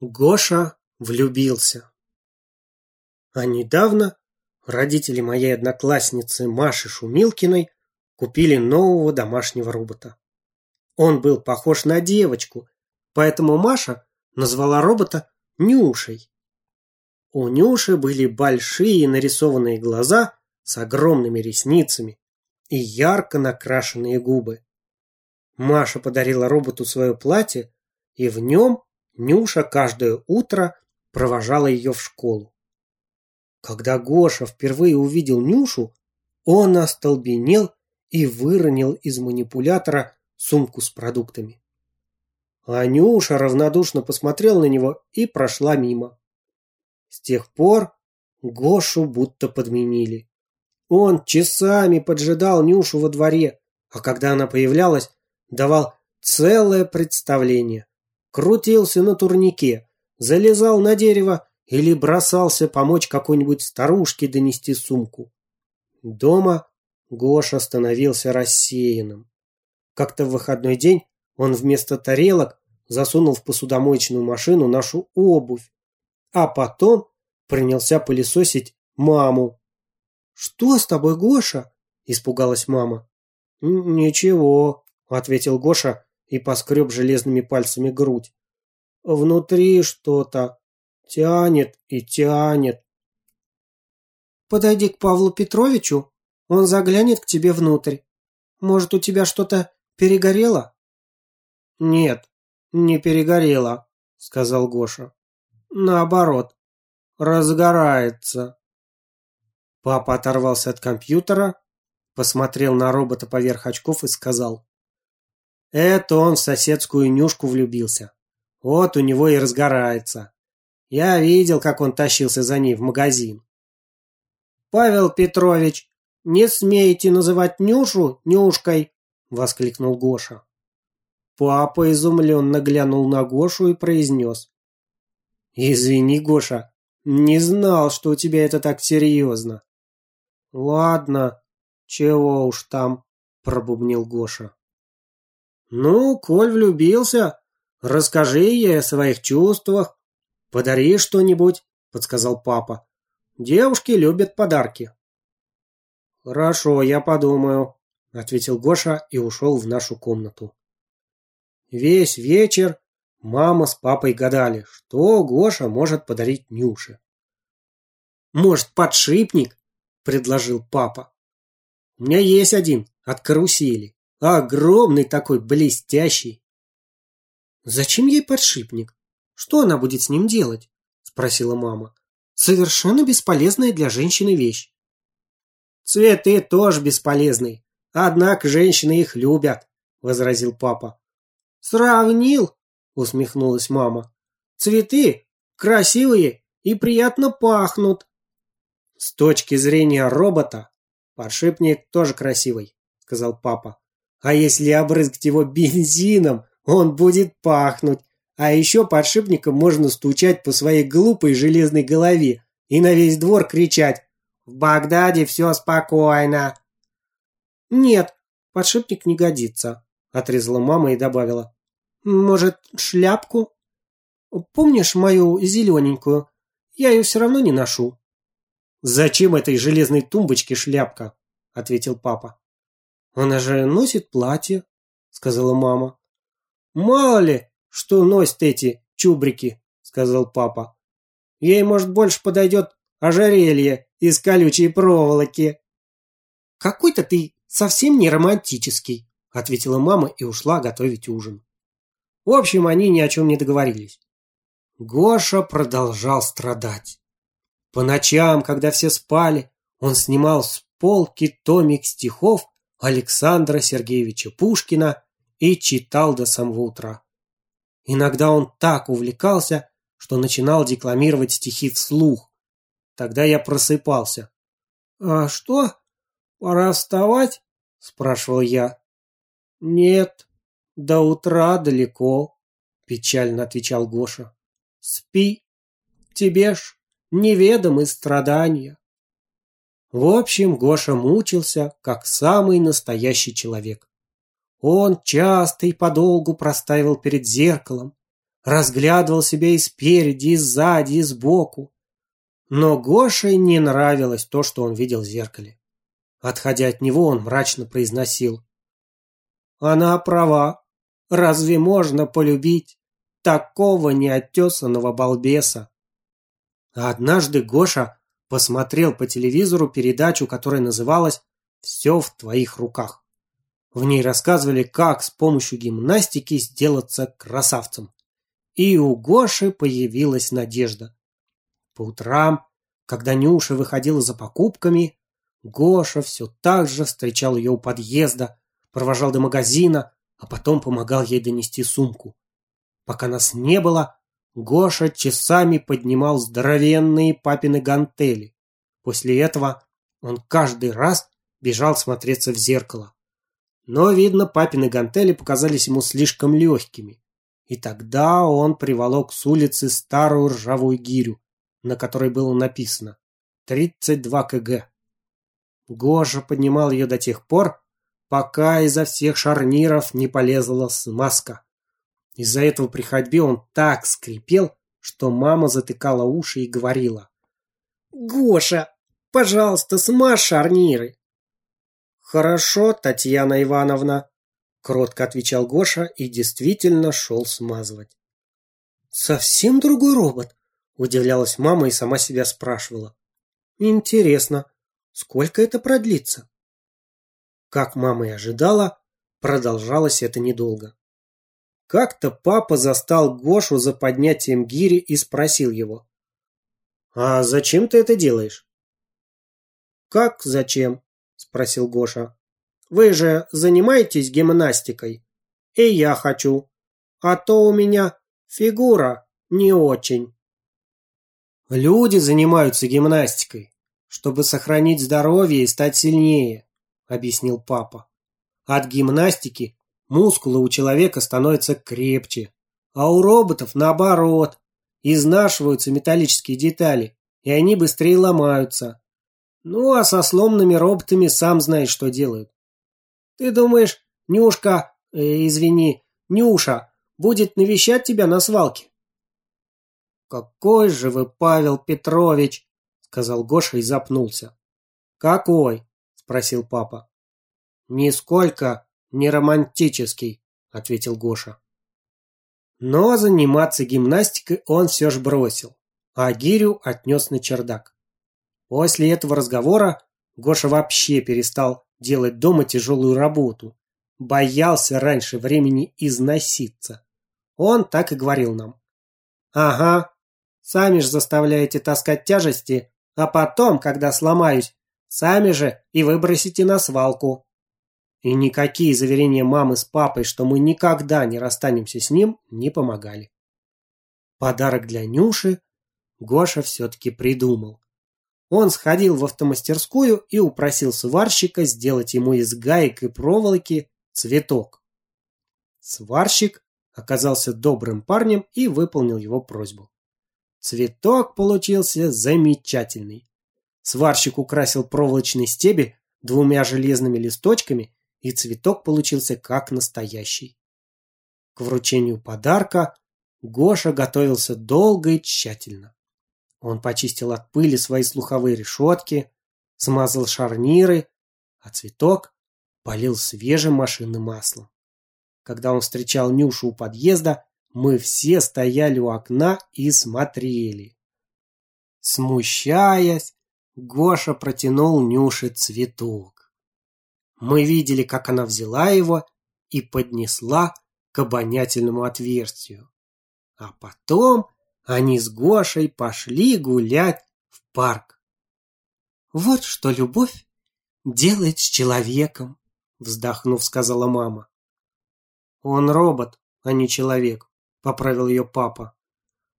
Гоша влюбился. А недавно родители моей одноклассницы Маши Шумилкиной купили нового домашнего робота. Он был похож на девочку, поэтому Маша назвала робота Нюшей. У Нюши были большие нарисованные глаза с огромными ресницами и ярко накрашенные губы. Маша подарила роботу свое платье, и в нем Нюша каждое утро провожала ее в школу. Когда Гоша впервые увидел Нюшу, он остолбенел и выронил из манипулятора сумку с продуктами. А Нюша равнодушно посмотрела на него и прошла мимо. С тех пор Гошу будто подменили. Он часами поджидал Нюшу во дворе, а когда она появлялась, давал целое представление крутился на турнике, залезал на дерево или бросался помочь какой-нибудь старушке донести сумку. Дома Гоша становился рассеянным. Как-то в выходной день он вместо тарелок засунул в посудомоечную машину нашу обувь, а потом принялся пылесосить маму. «Что с тобой, Гоша?» – испугалась мама. «Ничего», – ответил Гоша, и поскреб железными пальцами грудь. Внутри что-то тянет и тянет. Подойди к Павлу Петровичу, он заглянет к тебе внутрь. Может, у тебя что-то перегорело? Нет, не перегорело, сказал Гоша. Наоборот, разгорается. Папа оторвался от компьютера, посмотрел на робота поверх очков и сказал. Это он в соседскую нюшку влюбился. Вот у него и разгорается. Я видел, как он тащился за ней в магазин. «Павел Петрович, не смеете называть Нюшу Нюшкой!» — воскликнул Гоша. Папа изумленно глянул на Гошу и произнес. «Извини, Гоша, не знал, что у тебя это так серьезно». «Ладно, чего уж там», — пробубнил Гоша. «Ну, коль влюбился, расскажи ей о своих чувствах. Подари что-нибудь», — подсказал папа. «Девушки любят подарки». «Хорошо, я подумаю», — ответил Гоша и ушел в нашу комнату. Весь вечер мама с папой гадали, что Гоша может подарить Нюше. «Может, подшипник?» – предложил папа. «У меня есть один от карусели. Огромный такой, блестящий. Зачем ей подшипник? Что она будет с ним делать? Спросила мама. Совершенно бесполезная для женщины вещь. Цветы тоже бесполезны. Однако женщины их любят, возразил папа. Сравнил, усмехнулась мама. Цветы красивые и приятно пахнут. С точки зрения робота, подшипник тоже красивый, сказал папа. А если обрызгать его бензином, он будет пахнуть. А еще подшипником можно стучать по своей глупой железной голове и на весь двор кричать «В Багдаде все спокойно». «Нет, подшипник не годится», – отрезала мама и добавила. «Может, шляпку? Помнишь мою зелененькую? Я ее все равно не ношу». «Зачем этой железной тумбочке шляпка?» – ответил папа. «Она же носит платье», — сказала мама. «Мало ли, что носят эти чубрики», — сказал папа. «Ей, может, больше подойдет ожерелье из колючей проволоки». «Какой-то ты совсем не романтический», — ответила мама и ушла готовить ужин. В общем, они ни о чем не договорились. Гоша продолжал страдать. По ночам, когда все спали, он снимал с полки томик стихов Александра Сергеевича Пушкина и читал до самого утра. Иногда он так увлекался, что начинал декламировать стихи вслух. Тогда я просыпался. «А что? Пора вставать?» – спрашивал я. «Нет, до утра далеко», – печально отвечал Гоша. «Спи, тебе ж неведомы страдания». В общем, Гоша мучился, как самый настоящий человек. Он часто и подолгу простаивал перед зеркалом, разглядывал себя и спереди, и сзади, и сбоку. Но Гоше не нравилось то, что он видел в зеркале. Отходя от него, он мрачно произносил. «Она права. Разве можно полюбить такого неоттесанного балбеса?» Однажды Гоша посмотрел по телевизору передачу, которая называлась «Все в твоих руках». В ней рассказывали, как с помощью гимнастики сделаться красавцем. И у Гоши появилась надежда. По утрам, когда Нюша выходила за покупками, Гоша все так же встречал ее у подъезда, провожал до магазина, а потом помогал ей донести сумку. Пока нас не было, Гоша часами поднимал здоровенные папины гантели. После этого он каждый раз бежал смотреться в зеркало. Но, видно, папины гантели показались ему слишком легкими. И тогда он приволок с улицы старую ржавую гирю, на которой было написано «32 кг». Гоша поднимал ее до тех пор, пока изо всех шарниров не полезла смазка. Из-за этого при ходьбе он так скрипел, что мама затыкала уши и говорила. «Гоша, пожалуйста, смажь шарниры!» «Хорошо, Татьяна Ивановна», — кротко отвечал Гоша и действительно шел смазывать. «Совсем другой робот», — удивлялась мама и сама себя спрашивала. «Интересно, сколько это продлится?» Как мама и ожидала, продолжалось это недолго. Как-то папа застал Гошу за поднятием гири и спросил его. «А зачем ты это делаешь?» «Как зачем?» – спросил Гоша. «Вы же занимаетесь гимнастикой? И я хочу. А то у меня фигура не очень». «Люди занимаются гимнастикой, чтобы сохранить здоровье и стать сильнее», – объяснил папа. «От гимнастики мускулы у человека становятся крепче, а у роботов наоборот, изнашиваются металлические детали, и они быстрее ломаются. Ну, а со сломанными роботами сам знаешь, что делают. Ты думаешь, Нюшка, э, извини, Нюша, будет навещать тебя на свалке? Какой же вы, Павел Петрович, сказал Гоша и запнулся. Какой? спросил папа. Нисколько не романтический, ответил Гоша. Но заниматься гимнастикой он все же бросил, а гирю отнес на чердак. После этого разговора Гоша вообще перестал делать дома тяжелую работу. Боялся раньше времени износиться. Он так и говорил нам. «Ага, сами же заставляете таскать тяжести, а потом, когда сломаюсь, сами же и выбросите на свалку». И никакие заверения мамы с папой, что мы никогда не расстанемся с ним, не помогали. Подарок для Нюши Гоша все-таки придумал. Он сходил в автомастерскую и упросил сварщика сделать ему из гаек и проволоки цветок. Сварщик оказался добрым парнем и выполнил его просьбу. Цветок получился замечательный. Сварщик украсил проволочный стебель двумя железными листочками, и цветок получился как настоящий. К вручению подарка Гоша готовился долго и тщательно. Он почистил от пыли свои слуховые решетки, смазал шарниры, а цветок полил свежим машинным маслом. Когда он встречал Нюшу у подъезда, мы все стояли у окна и смотрели. Смущаясь, Гоша протянул Нюше цветок. Мы видели, как она взяла его и поднесла к обонятельному отверстию. А потом они с Гошей пошли гулять в парк. «Вот что любовь делает с человеком», — вздохнув, сказала мама. «Он робот, а не человек», — поправил ее папа.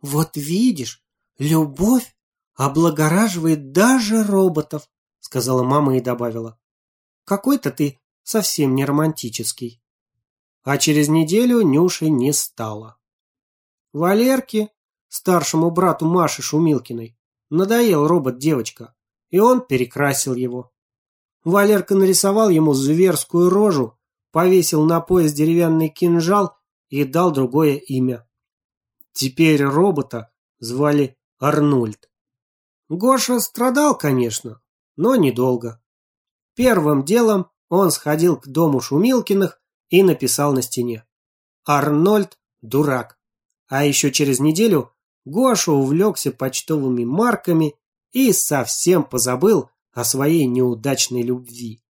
«Вот видишь, любовь облагораживает даже роботов», — сказала мама и добавила. «Какой-то ты совсем не романтический». А через неделю Нюши не стало. Валерке старшему брату Маши Шумилкиной, надоел робот-девочка, и он перекрасил его. Валерка нарисовал ему зверскую рожу, повесил на пояс деревянный кинжал и дал другое имя. Теперь робота звали Арнольд. Гоша страдал, конечно, но недолго. Первым делом он сходил к дому Шумилкиных и написал на стене. Арнольд – дурак. А еще через неделю Гоша увлекся почтовыми марками и совсем позабыл о своей неудачной любви.